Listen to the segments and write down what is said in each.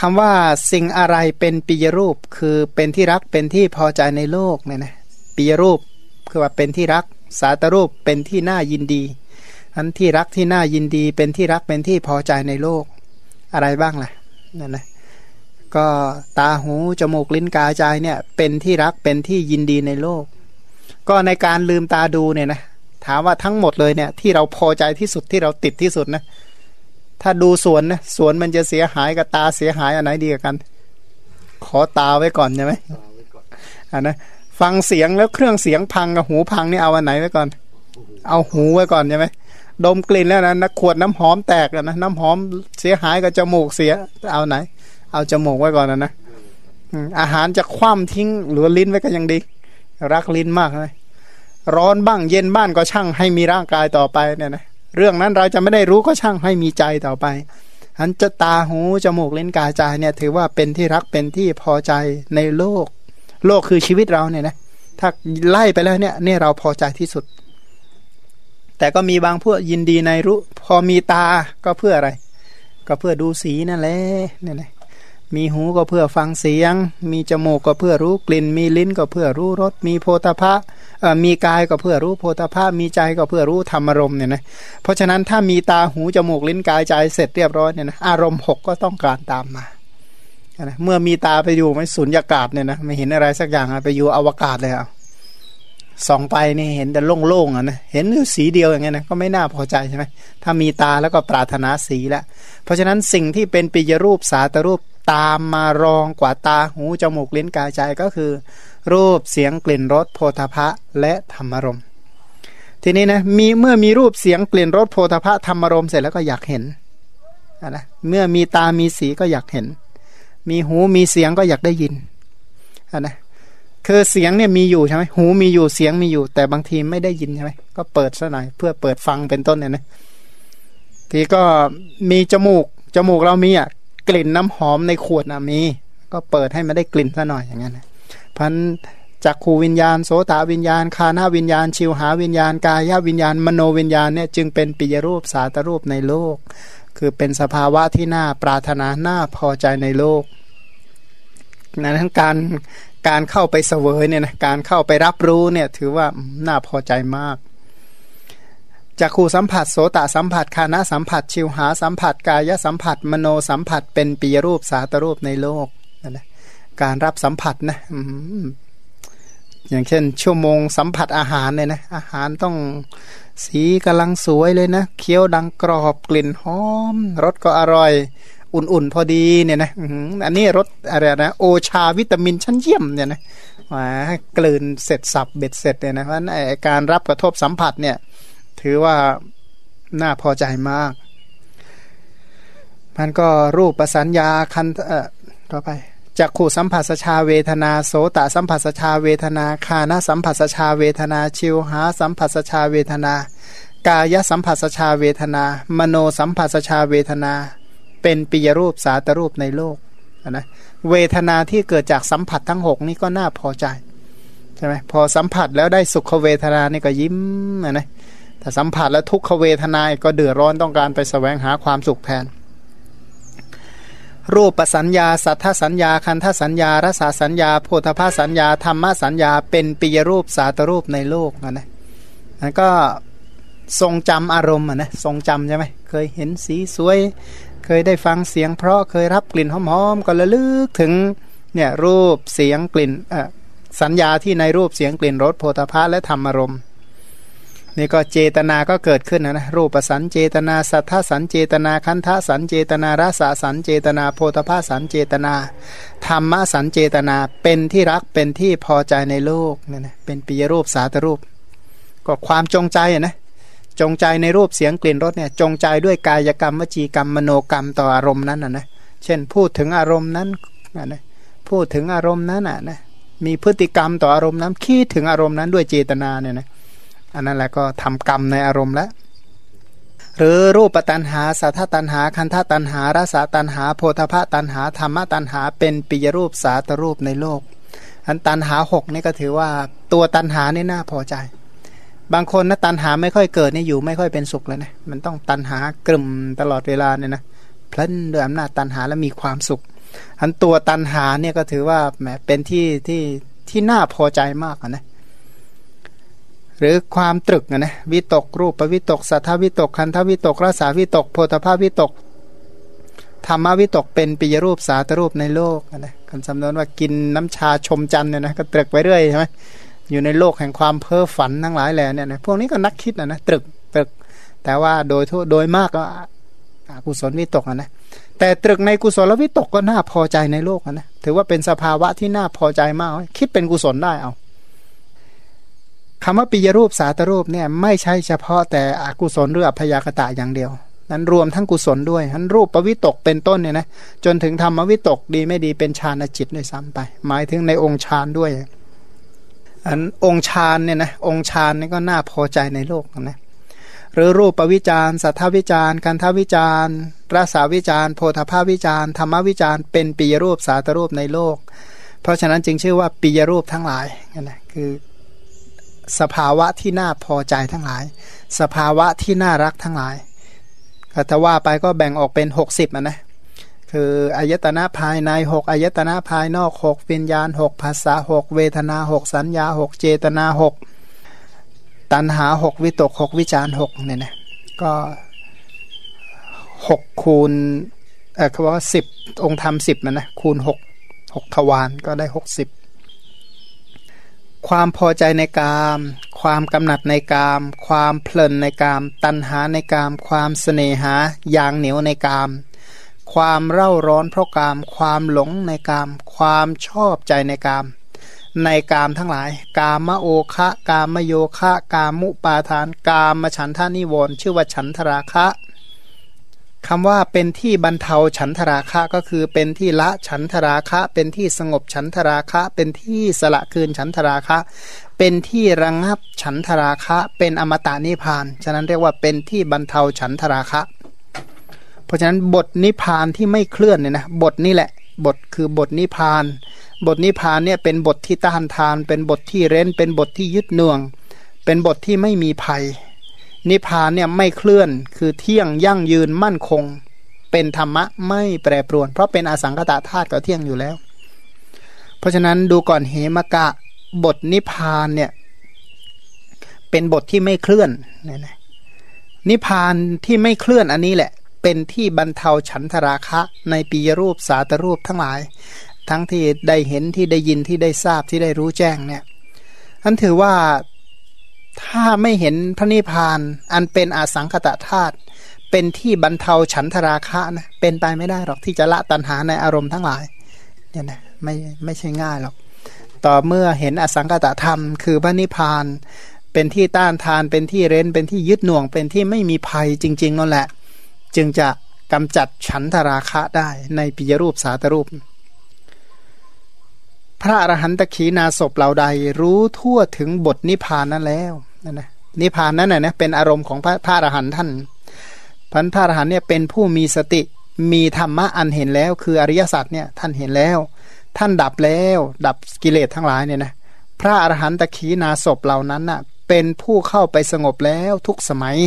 คำว่าสิ่งอะไรเป็นปิยรูปคือเป็นที่รักเป็นที่พอใจในโลกเนี่ยนะปิยรูปคือว่าเป็นที่รัก สาตรูปเป็นที่น่ายินดีอันที่รักที่น่ายินดี เป็นที่รักเป็นที่พอใจในโลก อะไรบ้างล่ะนั่นนะก็ตาหูจมูกลิ้นกายใจเนี่ยเป็นที่รักเป็นที่ยินดีในโลก ก็ในการลืมตาดูเนี่ยนะถามว่าทั้งหมดเลยเนี่ยที่เราพอใจที่สุดที่เราติดที่สุดนะ ถ้าดูสวนนะสวนมันจะเสียหายกับตาเสียหายอันไหนดีกัน ขอตาไว้ก่อนใช่ไหมอ่านะฟังเสียงแล้วเครื่องเสียงพังกับหูพังนี่เอาอันไหนไว้ก่อน เอาหูไว้ก่อนใช่ไหมดมกลิ่นแล้วนะนักขวดน้ำหอมแตกนะน้ำหอมเสียหายกับจมูกเสียเอาไหน เอาจมูกไว้ก่อนนะนะอาหารจะคว่ำทิ้งหรือลิ้นไว้ก็ยังดี รักลิ้นมากเลยร้อนบ้างเย็นบ้านก็ช่างให้มีร่างกายต่อไปเนี่ยนะ เรื่องนั้นเราจะไม่ได้รู้ก็ช่างให้มีใจต่อไปอันจะตาหูจมูกเล่นกายใจเนี่ยถือว่าเป็นที่รักเป็นที่พอใจในโลก โลกคือชีวิตเราเนี่ยนะถ้าไล่ไปแล้วเนี่ยเนี่ยเราพอใจที่สุด แต่ก็มีบางพวกยินดีในรู้ พอมีตาก็เพื่ออะไร ก็เพื่อดูสีนั่นแหละเนี่ยนะ มีหูก็เพื่อฟังเสียง มีจมูกก็เพื่อรู้กลิ่น มีลิ้นก็เพื่อรู้รส มีโพธพะมีกายก็เพื่อรู้โพธพะมีใจก็เพื่อรู้ธรรมารมณ์เนี่ยนะ เพราะฉะนั้นถ้ามีตาหูจมูกลิ้นกายใจเสร็จเรียบร้อยเนี่ยนะอารมณ์หกก็ต้องการตามมาเมื่อมีตาไปอยู่ไม่สุญญากาศเนี่ยนะไม่เห็นอะไรสักอย่างไปอยู่อวกาศเลยอะส่องไปนี่เห็นแต่โล่งๆอะนะเห็นสีเดียวอย่างเงี้ยนะก็ไม่น่าพอใจใช่ไหมถ้ามีตาแล้วก็ปรารถนาสีแล้วเพราะฉะนั้นสิ่งที่เป็นปิยรูปสาตรูป ตามมารองกว่าตาหูจมูกลิ้นกายใจก็คือ รูปเสียงกลิ่นรสโพธพะและธรรมรมทีนี้นะมีเมื่อมีรูปเสียงกลิ่นรสโพธพะธรรมรมเสร็จแล้วก็อยากเห็นนะเมื่อมีตามีสีก็อยากเห็น มีหูมีเสียงก็อยากได้ยินนะคือเสียงเนี่ยมีอยู่ใช่ไหมหูมีอยู่เสียงมีอยู่ แต่บางทีไม่ได้ยินใช่ไหมก็เปิดซะหน่อยเพื่อเปิดฟังเป็นต้นเนี่ยนะทีก็มีจมูกจมูกเรามีอะ กลิ่นน้ำหอมในขวดนะมี ก็เปิดให้มันได้กลิ่นซะหน่อยอย่างนั้นพันจากขูวิญญาณ โสตวิญญาณ คานาวิญญาณ ชิวหาวิญญาณ กายวิญญาณ มโนวิญญาณเนี่ยจึงเป็นปิยรูปสาตรูปในโลก คือเป็นสภาวะที่น่าปรารถนาน่าพอใจในโลกนั้นการการเข้าไปเสวยเนี่ยนะการเข้าไปรับรู้เนี่ยถือว่าน่าพอใจมาก จักขูสัมผัสโสตสัมผัสคานะสัมผัส ชิวหาสัมผัสกายสัมผัส มโนสัมผัส เป็นปีรูปสาตรูปในโลกนะการรับสัมผัสนะอย่างเช่น ชั่วโมงสัมผัสอาหารเนยนะอาหารต้องสีกำลังสวยเลยนะเคี้ยวดังกรอบกลิ่นหอมรสก็อร่อย อุ่นๆ พอดีเนี่ยนะอันนี้รสอะไรนะโอชาวิตามินชั้นเยี่ยมเนี่ยนะมากลืนเสร็จสับเบ็ดเสร็จเนี่ยนะเพราะการรับกระทบสัมผัสเนี่ย ถือว่าน่าพอใจมาก มันก็รูปประสัญญาคันเอ่อต่อไปจักขู่สัมผัสชาเวทนาโสตสัมผัสชาเวทนาคานาสัมผัสชาเวทนาชิวหาสัมผัสชาเวทนา กายสัมผัสชาเวทนา มโนสัมผัสชาเวทนา เป็นปิยรูปสาตรูปในโลกนะเวทนาที่เกิดจากสัมผัสทั้งหกนี้ก็น่าพอใจใช่ไหมพอสัมผัสแล้วได้สุขเวทนานี่ก็ยิ้มนะ ถ้าสัมผัสแล้วทุกขเวทนาก็เดือดร้อนต้องการไปสแสวงหาความสุขแทน รูปสัญญา สัทธสัญญา คันธสัญญา รสาสัญญา โพธภาสัญญา ธรรมสัญญา เป็นปิยรูปสาตรูปในโลกนะนะนั่นก็ทรงจำอารมณ์นะทรงจำใช่ไหมเคยเห็นสีสวย เคยได้ฟังเสียง เพราะเคยรับกลิ่นหอมๆก็ระลึกถึงเนี่ยรูปเสียงกลิ่นสัญญาที่ในรูปเสียงกลิ่นรสโพธภาและธรรมอารมณ์ นี่ก็เจตนาก็เกิดขึ้นนะนะรูปสันเจตนา สัทธสันเจตนาคันธสันเจตนารสาสันเจตนา โพธภาสันเจตนา ธรรมสันเจตนาเป็นที่รักเป็นที่พอใจในโลกเนี่ยนะเป็นปียรูปสาตรูป ก็ความจงใจนะจงใจในรูปเสียงกลิ่นรสเนี่ยจงใจด้วยกายกรรมวจีกรรมมโนกรรมต่ออารมณ์นั้นนะนะเช่นพูดถึงอารมณ์นั้นนะพูดถึงอารมณ์นั้นอะนะมีพฤติกรรมต่ออารมณ์นั้นคิดถึงอารมณ์นั้นด้วยเจตนาเนี่ยนะ อันนั้นแหละก็ทำกรรมในอารมณ์แล้วหรือรูปตันหาสัทธตันหา คันธตันหารสาตันหา โพธพะตันหาธรรมตันหา เป็นปิยรูปสาตรูปในโลก อันตันหาหกนี่ก็ถือว่าตัวตันหานี่น่าพอใจ บางคนนะตันหาไม่ค่อยเกิดนี่อยู่ไม่ค่อยเป็นสุขเลยนะมันต้องตันหากลุ่มตลอดเวลาเนี่ยนะพลันด้วยอำนาจตันหาแล้วมีความสุข อันตัวตันหาเนี่ยก็ถือว่าแหมเป็นที่ที่ที่น่าพอใจมากนะ หรือความตรึกนะวิตกรูปวิตกสัทธวิตกคันธวิตกรสาวิตกโพธภาพวิตกธรรมวิตกเป็นปิยรูปสาตรูปในโลกนะคำสำนวนว่ากินน้ำชาชมจันเนี่ยนะก็ตรึกไปเรื่อยใช่ไหมอยู่ในโลกแห่งความเพ้อฝันทั้งหลายแหล่เนี่ยนะพวกนี้ก็นักคิดนะนะตรึกตรึก แต่ว่าโดยทั่วโดยมากก็กุศลวิตกนะแต่ตรึกในกุศลวิตกก็น่าพอใจในโลกนะถือว่าเป็นสภาวะที่น่าพอใจมาก คิดเป็นกุศลได้เอา คำว่าปิยรูปสาตรูปเนี่ยไม่ใช่เฉพาะแต่อกุศลหรืออัพยากตะอย่างเดียว นั้นรวมทั้งกุศลด้วยทั้นรูปปวิตกเป็นต้นเนี่ยนะจนถึงธรรมวิตกดีไม่ดีเป็นฌานจิตด้วยซ้ำไป หมายถึงในองค์ฌานด้วย อันองค์ฌานเนี่ยนะองค์ฌานนี่ก็น่าพอใจในโลกนะหรือรูปปวิจารสัทธวิจารกันทวิจารรสาวิจารโพธภาวิจารธรรมวิจารเป็นปียรูปสาตรูปในโลก เพราะฉะนั้นจึงชื่อว่าปียรูปทั้งหลายนะคือ สภาวะที่น่าพอใจทั้งหลาย สภาวะที่น่ารักทั้งหลายถ้าว่าไปก็แบ่งออกเป็นหกสิบนะคืออายตนะภายในหกอายตนะภายนอกหกวิญญาณหกภาษาหกเวทนาหกสัญญาหกเจตนาหกตันหาหกวิตกหกวิจารหกเนี่ยนะก็หกคูณเออเขาบอกว่าสิบองค์ธรรมสิบนะนะคูณหกหกทวารก็ได้หกสิบ ความพอใจในกาม ความกำหนัดในกาม ความเพลินในกาม ตัณหาในกาม ความเสน่หาอย่างเหนียวในกาม ความเร่าร้อนเพราะกาม ความหลงในกาม ความชอบใจในกาม ในกามทั้งหลาย กามโอคะกามโยคะ กามุปาทาน กามฉันทานิวรชื่อว่าฉันทราคะ คำว่าเป็นที่บรรเทาฉันทราคะก็คือเป็นที่ละฉันทราคะ เป็นที่สงบฉันทราคะ เป็นที่สละคืนฉันทราคะ เป็นที่ระงงับฉันทราคะ เป็นอมตะนิพาน ฉะนั้นเรียกว่าเป็นที่บรรเทาฉันทราคะ เพราะฉะนั้นบทนิพานที่ไม่เคลื่อนเนี่ยนะบทนี้แหละบทคือบทนิพาน บทนิพานเนี่ยเป็นบทที่ต้านทาน เป็นบทที่เร้น เป็นบทที่ยึดเนือง เป็นบทที่ไม่มีภัย นิพพานเนี่ยไม่เคลื่อนคือเที่ยงยั่งยืนมั่นคง เป็นธรรมะไม่แปรปรวน เพราะเป็นอสังกตาธาตุก็เที่ยงอยู่แล้ว เพราะฉะนั้นดูก่อนเหมกะบทนิพพานเนี่ยเป็นบทที่ไม่เคลื่อนนี่นะนิพพานที่ไม่เคลื่อนอันนี้แหละ เป็นที่บรรเทาฉันทราคะ ในปียรูปสาตรูปทั้งหลาย ทั้งที่ได้เห็นที่ได้ยินที่ได้ทราบที่ได้รู้แจ้งเนี่ยอันถือว่า ถ้าไม่เห็นพระนิพพาน อันเป็นอาสังคตะธาตุเป็นที่บรรเทาฉันทราคะนะเป็นไปไม่ได้หรอกที่จะละตัณหาในอารมณ์ทั้งหลายเนี่ยนะไม่ไม่ใช่ง่ายหรอก ต่อเมื่อเห็นอสังคตธรรม คือพระนิพพาน เป็นที่ต้านทานเป็นที่เร้นเป็นที่ยึดหน่วงเป็นที่ไม่มีภัยจริง ๆนั่นแหละ จึงจะกำจัดฉันทราคะได้ในปิยรูปสาตรูป พระอรหันตขีนาศพเหล่าใดรู้ทั่วถึงบทนิพพานนั้นแล้ว นั่นนะนิพพานนั้นน่ะนะเป็นอารมณ์ของพระพระอรหันต์ท่านพันพระอรหันต์เนี่ยเป็นผู้มีสติมีธรรมะอันเห็นแล้ว คืออริยสัจเนี่ยท่านเห็นแล้ว ท่านดับแล้ว ดับกิเลสทั้งหลายเนี่ยนะพระอรหันตะขีนาศพเหล่านั้นน่ะเป็นผู้เข้าไปสงบแล้วทุกสมัย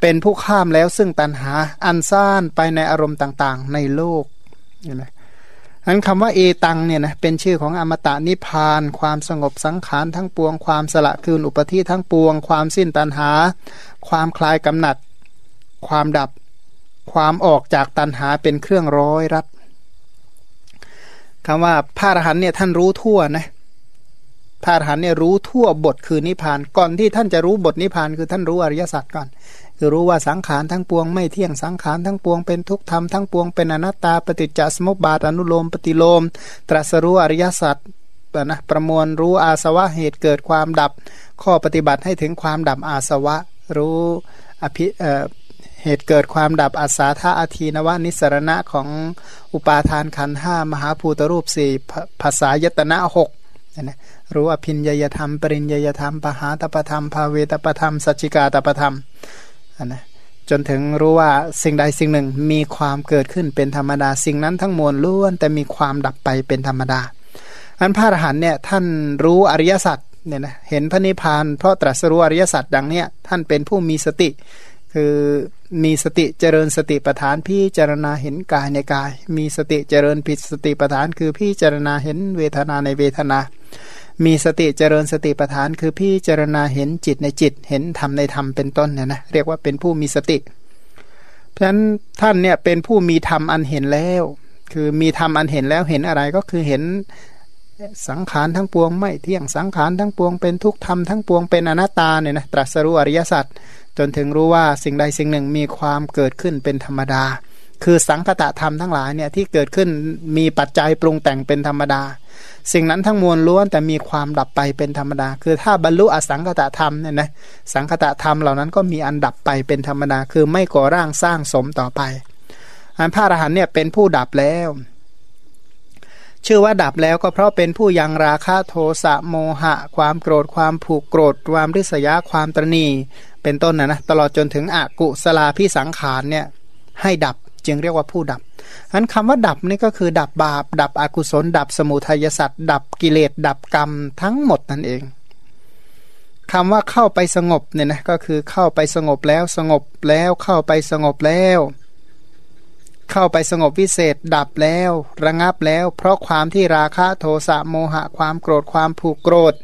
เป็นผู้ข้ามแล้วซึ่งตันหาอันซ่านไปในอารมณ์ต่างๆ ในโลกเห็นไหม นั้นคำว่าเอตังเนี่ยนะเป็นชื่อของอมตะนิพาน ความสงบสังขารทั้งปวง ความสละคืนอุปธิทั้งปวง ความสิ้นตันหา ความคลายกำหนัด ความดับ ความออกจากตันหาเป็นเครื่องร้อยรัดคำว่าพระอรหันเนี่ยท่านรู้ทั่วนะ พระอรหันเนี่ยรู้ทั่วบทคือนิพานก่อนที่ท่านจะรู้บทนิพานคือท่านรู้อริยสัจก่อน คือรู้ว่าสังขารทั้งปวงไม่เที่ยงสังขารทั้งปวงเป็นทุกธรรมทั้งปวงเป็นอนัตตาปฏิจจสมุปบาทอนุโลมปฏิโลม ตรัสรู้อริยสัจนะประมวลรู้อาสวะเหตุเกิดความดับ ข้อปฏิบัติให้ถึงความดับอาสวะ รู้อภิเหตุเกิดความดับอาสาธาอาทีนวานิสรณะของอุปาทานขันห้ามหาภูตรูปสี่ภาษายตนะหก นะรู้อภินยยธรรม ปริญยยธรรม ปหาตปธรรม ภาเวตปธรรม สัจจิกาตปธรรมนะจนถึงรู้ว่าสิ่งใดสิ่งหนึ่งมีความเกิดขึ้นเป็นธรรมดา สิ่งนั้นทั้งมวลล้วนแต่มีความดับไปเป็นธรรมดาอันพระอรหันเนี่ยท่านรู้อริยสัจเนี่ยนะเห็นพระนิพพานเพราะตรัสรู้อริยสัจดังเนี้ยท่านเป็นผู้มีสติ คือมีสติเจริญสติปัฏฐานพี่เจารณาเห็นกายในกาย มีสติเจริญผิดสติปัฏฐานคือพี่เจารณาเห็นเวทนาในเวทนา มีสติเจริญสติปัฏฐานคือพี่เจารณาเห็นจิตในจิต เห็นธรรมในธรรมเป็นต้นเนี่ยนะเรียกว่าเป็นผู้มีสติ เพราะฉะนั้นท่านเนี่ยเป็นผู้มีธรรมอันเห็นแล้ว คือมีธรรมอันเห็นแล้วเห็นอะไรก็คือเห็นสังขารทั้งปวงไม่เที่ยงสังขารทั้งปวงเป็นทุกธรรมทั้งปวงเป็นอนัตตาเนี่ยนะตรัสรู้อริยสัจ จนถึงรู้ว่าสิ่งใดสิ่งหนึ่งมีความเกิดขึ้นเป็นธรรมดา คือสังคตะธรรมทั้งหลายเนี่ยที่เกิดขึ้นมีปัจจัยปรุงแต่งเป็นธรรมดา สิ่งนั้นทั้งมวลล้วนแต่มีความดับไปเป็นธรรมดา คือถ้าบรรลุอสังคตะธรรมเนี่ยนะสังคตะธรรมเหล่านั้นก็มีอันดับไปเป็นธรรมดา คือไม่ก่อร่างสร้างสมต่อไปอันพระอรหันเนี่ยเป็นผู้ดับแล้ว ชื่อว่าดับแล้วก็เพราะเป็นผู้ยังราคะโทสะโมหะ ความโกรธความผูกโกรธความริษยาความตรณี เป็นต้นนะนะตลอดจนถึงอกุศลาพิสังขารเนี่ยให้ดับจึงเรียกว่าผู้ดับอันคำว่าดับนี่ก็คือดับบาป ดับอกุศล ดับสมุทัยสัตว์ดับกิเลสดับกรรมทั้งหมดนั่นเองคำว่าเข้าไปสงบเนี่ยนะก็คือเข้าไปสงบแล้วสงบแล้วเข้าไปสงบแล้ว เข้าไปสงบวิเศษดับแล้ว ระงับแล้ว เพราะความที่ราคะโทสะโมหะความโกรธความผูกโกรธ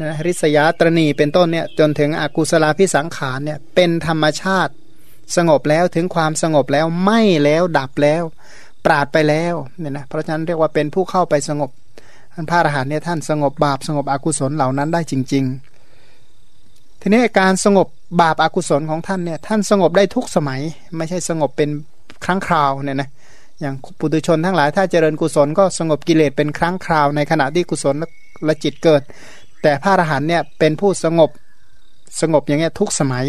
นะริษยาตรณีเป็นต้นเนี่ยจนถึงอกุศลาพิสังขารเนี่ยเป็นธรรมชาติ สงบแล้วถึงความสงบแล้วไม่แล้วดับแล้ว ปราดไปแล้วเนี่ยนะเพราะฉะนั้นเรียกว่าเป็นผู้เข้าไปสงบท่านพระอรหันต์เนี่ยท่านสงบบาปสงบอกุศลเหล่านั้นได้จริง ๆ ทีนี้การสงบบาปอากุศลของท่านเนี่ยท่านสงบได้ทุกสมัย ไม่ใช่สงบเป็น ครั้งคราวเนี่ยนะอย่างปุถุชนทั้งหลายถ้าเจริญกุศลก็สงบกิเลสเป็นครั้งคราวในขณะที่กุศลและจิตเกิด แต่พระอรหันเนี่ยเป็นผู้สงบสงบอย่างเงี้ยทุกสมัย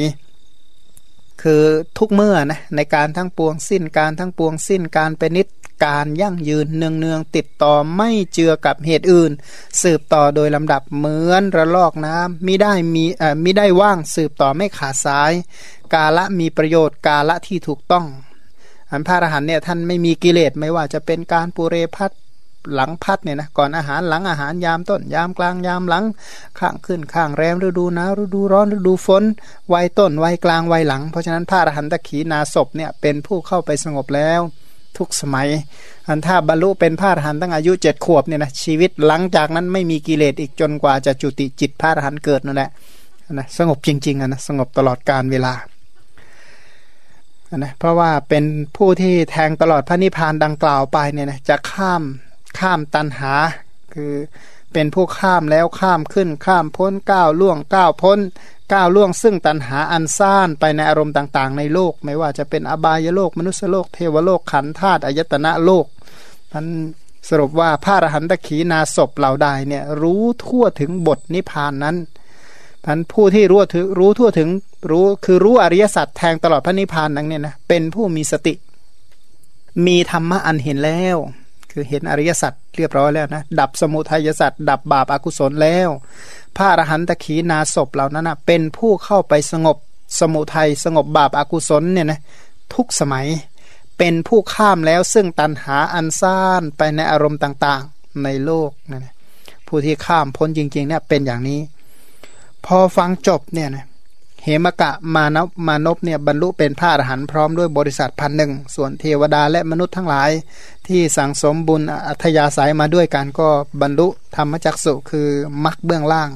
คือทุกเมื่อนะในการทั้งปวงสิ้นการทั้งปวงสิ้นการเป็นนิดการยั่งยืนเนืองเนืองติดต่อไม่เจือกับเหตุอื่น สืบต่อโดยลำดับเหมือนระลอกน้ำมิได้มีเอ่อมิได้ว่างสืบต่อไม่ขาดสาย กาละมีประโยชน์กาละที่ถูกต้อง อันพระอรหันเนี่ยท่านไม่มีกิเลสไม่ว่าจะเป็นการปุเรพัดหลังพัดเนี่ยนะก่อนอาหารหลังอาหารยามต้นยามกลางยามหลัง ข้างขึ้นข้างแรมฤดูหนาวฤดูร้อนฤดูฝนวัยต้นวัยกลางวัยหลัง เพราะฉะนั้นพระอรหันตขีนาศพเนี่ยเป็นผู้เข้าไปสงบแล้ว ทุกสมัย อันถ้าบรรลุเป็นพระอรหันต์ตั้งอายุเจ็ดขวบเนี่ยนะชีวิตหลังจากนั้นไม่มีกิเลสอีกจนกว่าจะจุติจิตพระอรหันต์เกิดนั่นแหละนะสงบจริงๆนะสงบตลอดการเวลา นะเพราะว่าเป็นผู้ที่แทงตลอดพระนิพพานดังกล่าวไปเนี่ยนะจะข้ามข้ามตันหา คือเป็นผู้ข้ามแล้วข้ามขึ้นข้ามพ้นก้าวล่วงก้าวพ้นก้าวล่วงซึ่งตันหาอันซ่านไปในอารมณ์ต่างๆ ในโลก ไม่ว่าจะเป็นอบายโลก มนุษยโลก เทวโลกขันธาตุอายตนะโลกนั้นสรุปว่าพระอรหันตขีนาศพเหล่าใดเนี่ยรู้ทั่วถึงบทนิพพานนั้นพันผู้ที่รู้ถึงรู้ทั่วถึง รู้คือรู้อริยสัจแทงตลอดพระนิพพานนั้นเนี่ยนะเป็นผู้มีสติ มีธรรมะอันเห็นแล้ว คือเห็นอริยสัจเรียบร้อยแล้วนะดับสมุทัยสัจดับบาปอากุศลแล้ว พระอรหันตขีนาศพเหล่านั้นนะเป็นผู้เข้าไปสงบสมุทัยสงบบาปอากุศลเนี่ยนะทุกสมัยเป็นผู้ข้ามแล้วซึ่งตันหาอันซ่านไปในอารมณ์ต่างๆในโลกนะผู้ที่ข้ามพ้นจริงๆเนี่ยเป็นอย่างนี้ พอฟังจบเนี่ยนะ เหมกะมานพมานพเนี่ยบรรลุเป็นพระอรหันต์พร้อมด้วยบริษัทพันหนึ่งส่วนเทวดาและมนุษย์ทั้งหลาย ที่สั่งสมบุญอัธยาศัยมาด้วยกันก็บรรลุธรรมจักสุคือมรรคเบื้องล่าง